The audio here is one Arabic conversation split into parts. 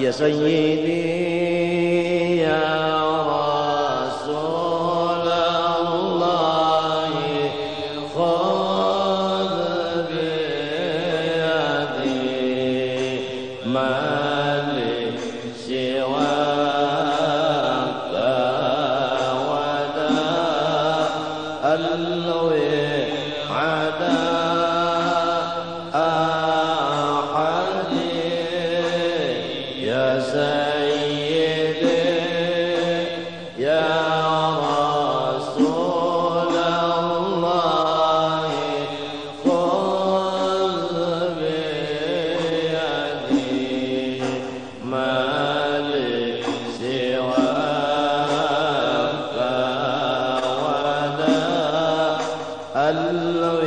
يا سيدي يا رسول الله خذ بيدي ما لي سواك وداء الوئ الله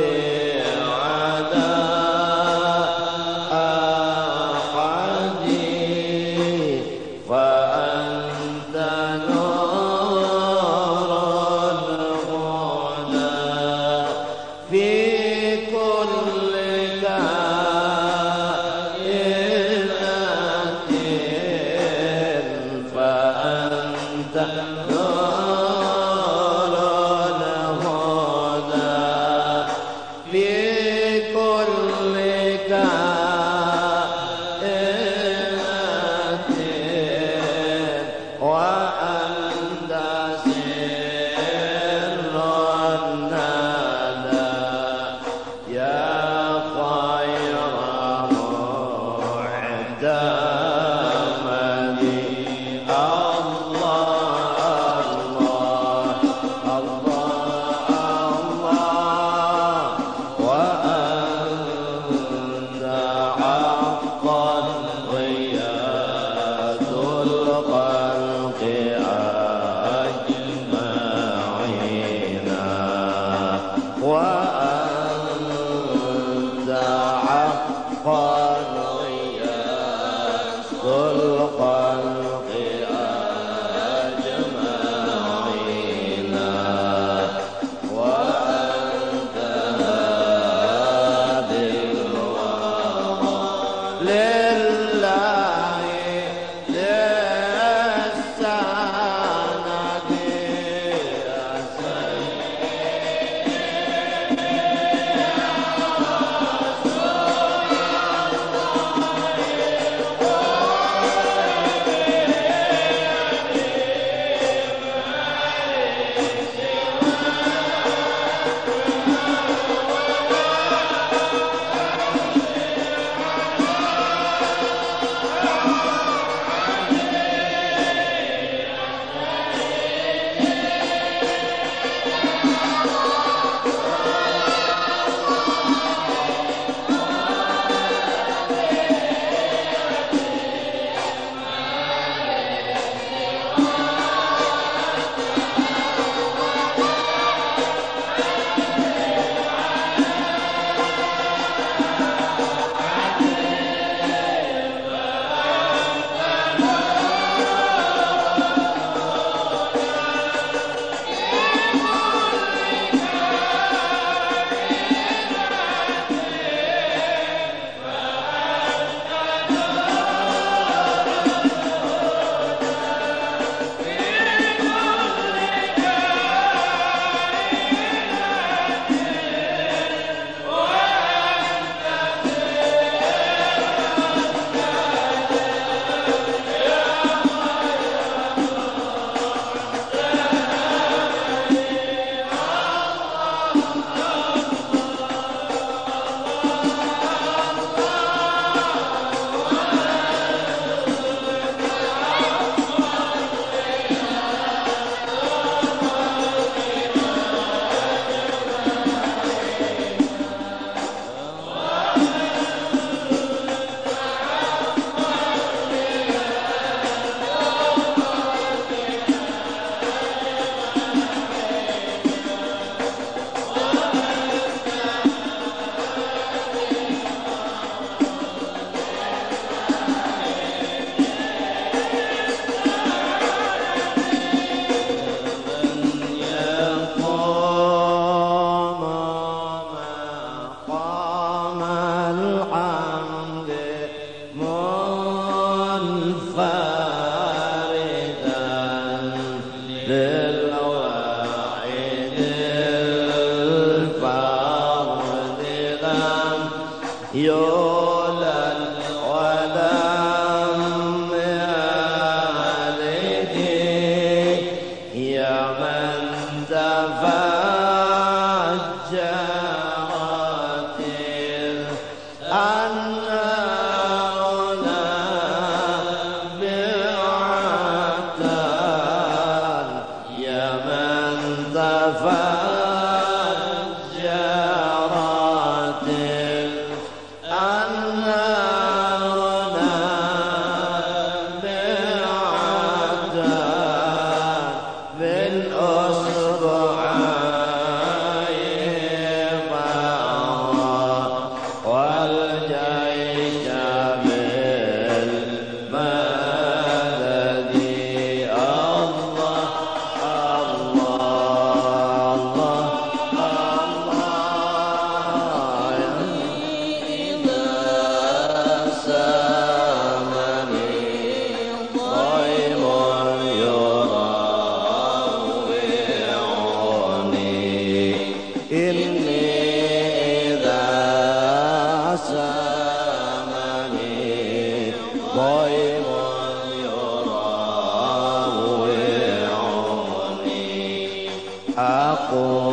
أقول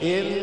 in